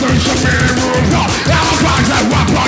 Search the mirror. I'm a project weapon.